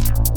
you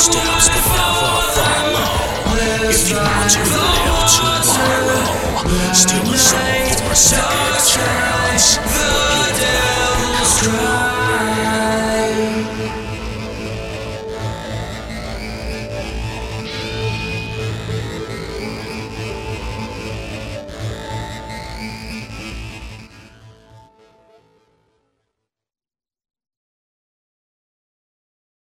footsteps can never follow. If you want to